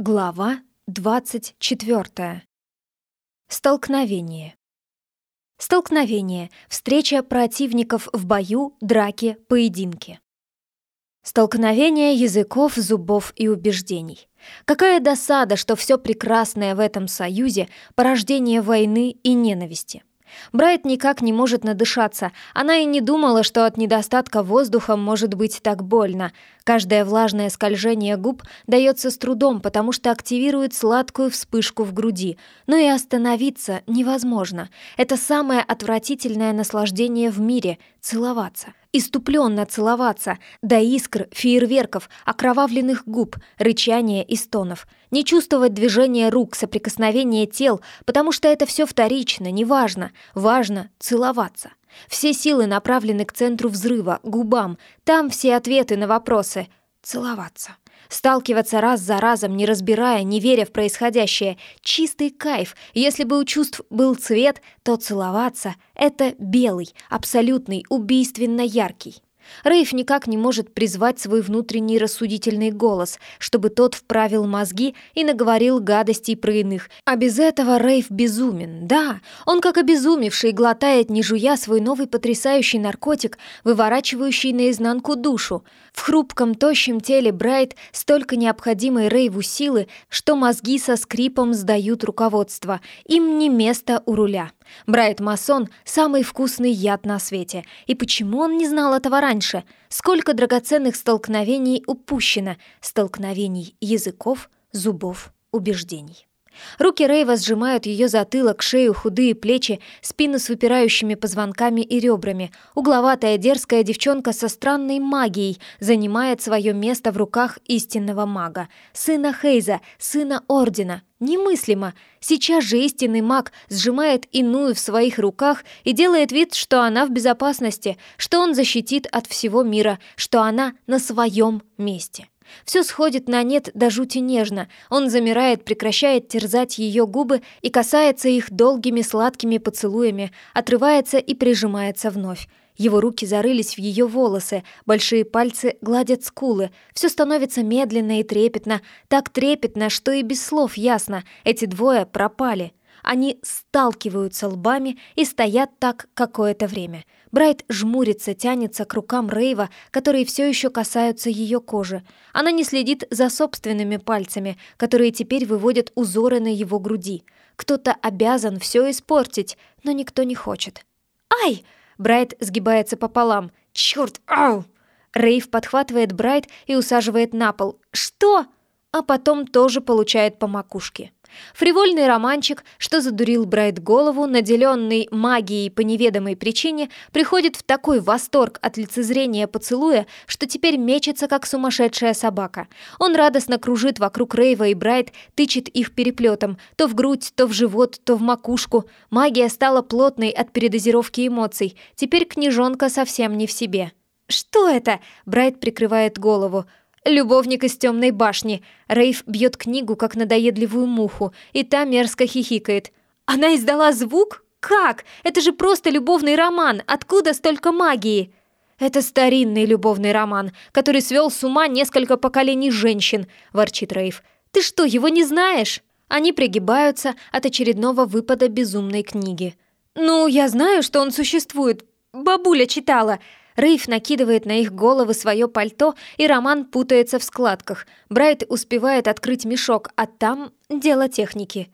Глава 24. Столкновение. Столкновение. Встреча противников в бою, драке, поединке. Столкновение языков, зубов и убеждений. Какая досада, что все прекрасное в этом союзе – порождение войны и ненависти. Брайт никак не может надышаться. Она и не думала, что от недостатка воздуха может быть так больно. Каждое влажное скольжение губ дается с трудом, потому что активирует сладкую вспышку в груди. Но и остановиться невозможно. Это самое отвратительное наслаждение в мире — целоваться. Иступленно целоваться, до искр, фейерверков, окровавленных губ, рычания и стонов. Не чувствовать движения рук, соприкосновения тел, потому что это все вторично, неважно. Важно целоваться. Все силы направлены к центру взрыва, губам. Там все ответы на вопросы. Целоваться. Сталкиваться раз за разом, не разбирая, не веря в происходящее. Чистый кайф. Если бы у чувств был цвет, то целоваться — это белый, абсолютный, убийственно яркий. Рейв никак не может призвать свой внутренний рассудительный голос, чтобы тот вправил мозги и наговорил гадостей про иных. А без этого Рейв безумен. Да, он как обезумевший глотает, не жуя, свой новый потрясающий наркотик, выворачивающий наизнанку душу. В хрупком, тощем теле Брайт столько необходимой Рейву силы, что мозги со скрипом сдают руководство. Им не место у руля. Брайт Масон — самый вкусный яд на свете. И почему он не знал этого раньше? Сколько драгоценных столкновений упущено? Столкновений языков, зубов, убеждений. Руки Рейва сжимают ее затылок, шею, худые плечи, спину с выпирающими позвонками и ребрами. Угловатая дерзкая девчонка со странной магией занимает свое место в руках истинного мага. Сына Хейза, сына Ордена. Немыслимо. Сейчас же истинный маг сжимает иную в своих руках и делает вид, что она в безопасности, что он защитит от всего мира, что она на своем месте. Все сходит на нет до жути нежно. Он замирает, прекращает терзать ее губы и касается их долгими сладкими поцелуями, отрывается и прижимается вновь. Его руки зарылись в ее волосы, большие пальцы гладят скулы. Все становится медленно и трепетно, так трепетно, что и без слов ясно, эти двое пропали. Они сталкиваются лбами и стоят так какое-то время. Брайт жмурится, тянется к рукам Рейва, которые все еще касаются ее кожи. Она не следит за собственными пальцами, которые теперь выводят узоры на его груди. Кто-то обязан все испортить, но никто не хочет. «Ай!» Брайт сгибается пополам. «Черт! Ау!» Рейв подхватывает Брайт и усаживает на пол. «Что?» А потом тоже получает по макушке. Фривольный романчик, что задурил Брайт голову, наделенный магией по неведомой причине, приходит в такой восторг от лицезрения поцелуя, что теперь мечется, как сумасшедшая собака. Он радостно кружит вокруг Рейва и Брайт, тычет их переплетом, то в грудь, то в живот, то в макушку. Магия стала плотной от передозировки эмоций. Теперь княжонка совсем не в себе. «Что это?» — Брайт прикрывает голову. Любовник из темной башни. Рейв бьет книгу, как надоедливую муху, и та мерзко хихикает. Она издала звук? Как? Это же просто любовный роман. Откуда столько магии? Это старинный любовный роман, который свел с ума несколько поколений женщин, ворчит Рейв. Ты что, его не знаешь? Они пригибаются от очередного выпада безумной книги. «Ну, я знаю, что он существует. Бабуля читала. Рейф накидывает на их головы свое пальто, и Роман путается в складках. Брайт успевает открыть мешок, а там дело техники.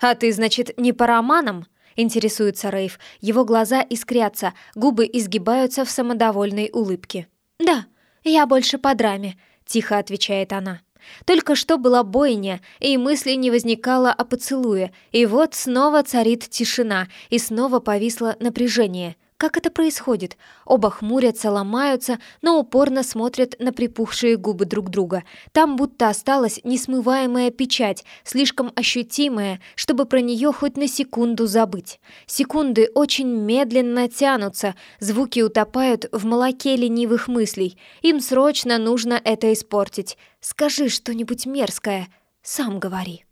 «А ты, значит, не по романам?» — интересуется Рейф. Его глаза искрятся, губы изгибаются в самодовольной улыбке. «Да, я больше по драме», — тихо отвечает она. Только что была бойня, и мысли не возникало о поцелуе, и вот снова царит тишина, и снова повисло напряжение — как это происходит? Оба хмурятся, ломаются, но упорно смотрят на припухшие губы друг друга. Там будто осталась несмываемая печать, слишком ощутимая, чтобы про нее хоть на секунду забыть. Секунды очень медленно тянутся, звуки утопают в молоке ленивых мыслей. Им срочно нужно это испортить. Скажи что-нибудь мерзкое. Сам говори.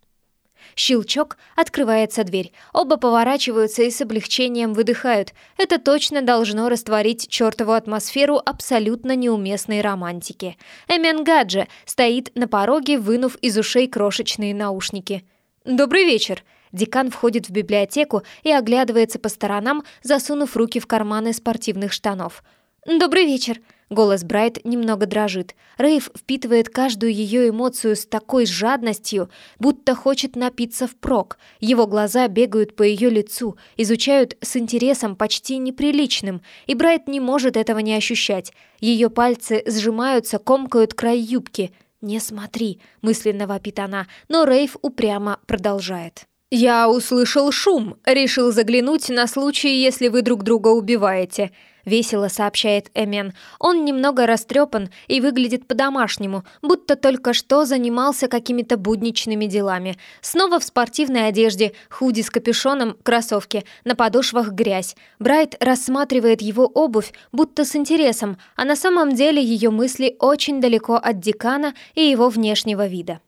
Щелчок, открывается дверь. Оба поворачиваются и с облегчением выдыхают. Это точно должно растворить чертову атмосферу абсолютно неуместной романтики. Эмен Гадже стоит на пороге, вынув из ушей крошечные наушники. «Добрый вечер!» Декан входит в библиотеку и оглядывается по сторонам, засунув руки в карманы спортивных штанов. «Добрый вечер!» Голос Брайт немного дрожит. Рейв впитывает каждую ее эмоцию с такой жадностью, будто хочет напиться впрок. Его глаза бегают по ее лицу, изучают с интересом почти неприличным, и Брайт не может этого не ощущать. Ее пальцы сжимаются, комкают край юбки. «Не смотри», — мысленно вопит она, но Рейв упрямо продолжает. «Я услышал шум, решил заглянуть на случай, если вы друг друга убиваете», — весело сообщает Эмен. Он немного растрепан и выглядит по-домашнему, будто только что занимался какими-то будничными делами. Снова в спортивной одежде, худи с капюшоном, кроссовки, на подошвах грязь. Брайт рассматривает его обувь, будто с интересом, а на самом деле ее мысли очень далеко от декана и его внешнего вида.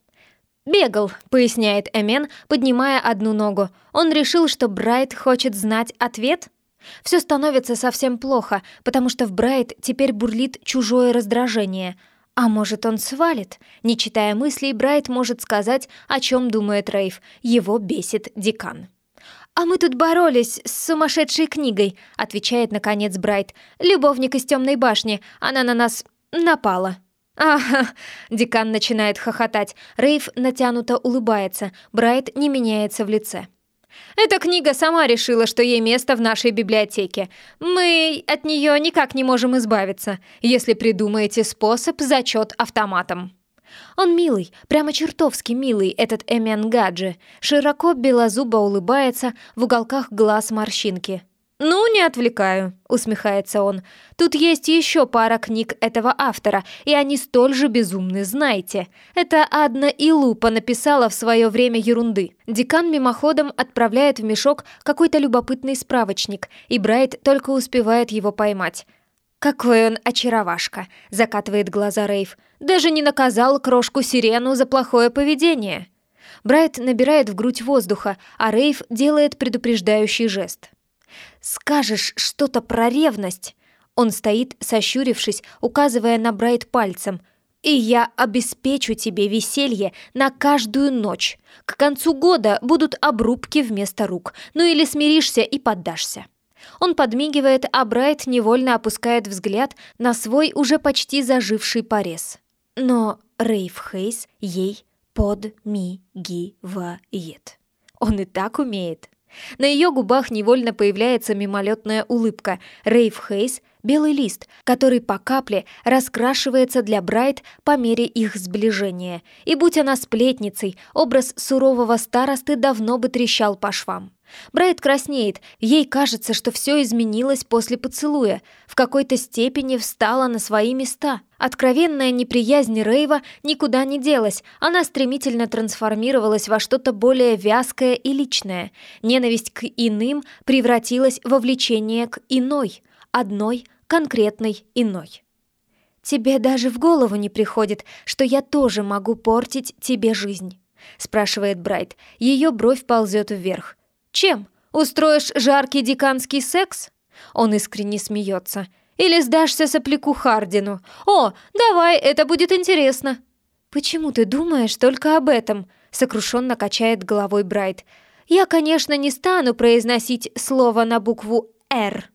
«Бегал», — поясняет Эмен, поднимая одну ногу. Он решил, что Брайт хочет знать ответ? Все становится совсем плохо, потому что в Брайт теперь бурлит чужое раздражение. А может, он свалит? Не читая мыслей, Брайт может сказать, о чем думает Рейв. Его бесит декан. «А мы тут боролись с сумасшедшей книгой», — отвечает, наконец, Брайт. «Любовник из темной башни. Она на нас напала». «Ага!» — декан начинает хохотать. Рейв натянуто улыбается. Брайт не меняется в лице. «Эта книга сама решила, что ей место в нашей библиотеке. Мы от нее никак не можем избавиться, если придумаете способ зачет автоматом». Он милый, прямо чертовски милый, этот Эмиан Гаджи. Широко белозубо улыбается, в уголках глаз морщинки. «Ну, не отвлекаю», — усмехается он. «Тут есть еще пара книг этого автора, и они столь же безумны, знаете. Это Адна Илупа написала в свое время ерунды». Декан мимоходом отправляет в мешок какой-то любопытный справочник, и Брайт только успевает его поймать. «Какой он очаровашка!» — закатывает глаза Рейв. «Даже не наказал крошку-сирену за плохое поведение». Брайт набирает в грудь воздуха, а Рейв делает предупреждающий жест. «Скажешь что-то про ревность?» Он стоит, сощурившись, указывая на Брайт пальцем. «И я обеспечу тебе веселье на каждую ночь. К концу года будут обрубки вместо рук. Ну или смиришься и поддашься». Он подмигивает, а Брайт невольно опускает взгляд на свой уже почти заживший порез. Но Рейв Хейс ей подмигивает. Он и так умеет. На ее губах невольно появляется мимолетная улыбка. Рейв Хейс — белый лист, который по капле раскрашивается для Брайт по мере их сближения. И будь она сплетницей, образ сурового старосты давно бы трещал по швам. Брайт краснеет, ей кажется, что все изменилось после поцелуя, в какой-то степени встала на свои места. Откровенная неприязнь Рейва никуда не делась, она стремительно трансформировалась во что-то более вязкое и личное. Ненависть к иным превратилась во влечение к иной, одной конкретной иной. «Тебе даже в голову не приходит, что я тоже могу портить тебе жизнь?» спрашивает Брайт. Ее бровь ползет вверх. Чем? Устроишь жаркий деканский секс? Он искренне смеется. Или сдашься сопляку Хардину? О, давай, это будет интересно. Почему ты думаешь только об этом? Сокрушенно качает головой Брайт. Я, конечно, не стану произносить слово на букву «Р».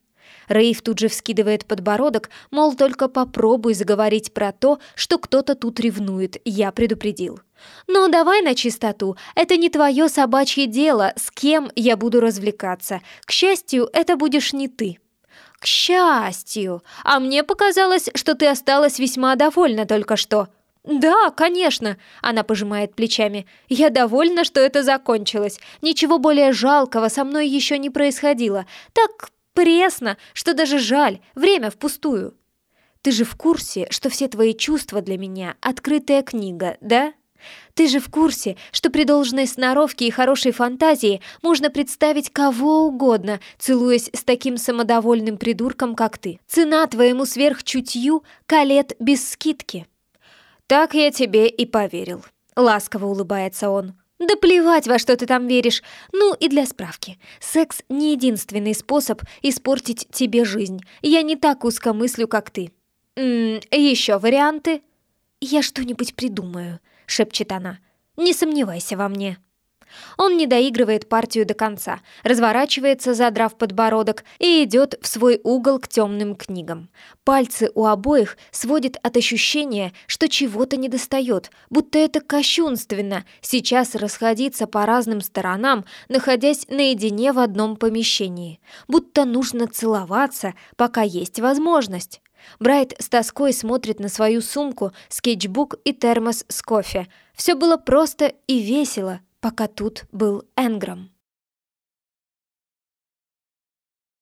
Рейв тут же вскидывает подбородок, мол, только попробуй заговорить про то, что кто-то тут ревнует, я предупредил. Но давай на чистоту, это не твое собачье дело, с кем я буду развлекаться. К счастью, это будешь не ты. К счастью! А мне показалось, что ты осталась весьма довольна только что. «Да, конечно», — она пожимает плечами. «Я довольна, что это закончилось. Ничего более жалкого со мной еще не происходило. Так пресно, что даже жаль, время впустую». «Ты же в курсе, что все твои чувства для меня — открытая книга, да?» Ты же в курсе, что при должной сноровке и хорошей фантазии можно представить кого угодно, целуясь с таким самодовольным придурком, как ты. Цена твоему сверхчутью — калет без скидки. Так я тебе и поверил. Ласково улыбается он. Да плевать, во что ты там веришь. Ну и для справки. Секс не единственный способ испортить тебе жизнь. Я не так узко мыслю, как ты. М еще варианты? Я что-нибудь придумаю, шепчет она. Не сомневайся во мне. Он не доигрывает партию до конца, разворачивается, задрав подбородок, и идет в свой угол к темным книгам. Пальцы у обоих сводит от ощущения, что чего-то недостает, будто это кощунственно, сейчас расходиться по разным сторонам, находясь наедине в одном помещении. Будто нужно целоваться, пока есть возможность. Брайт с тоской смотрит на свою сумку, скетчбук и термос с кофе. Все было просто и весело, пока тут был Энграм.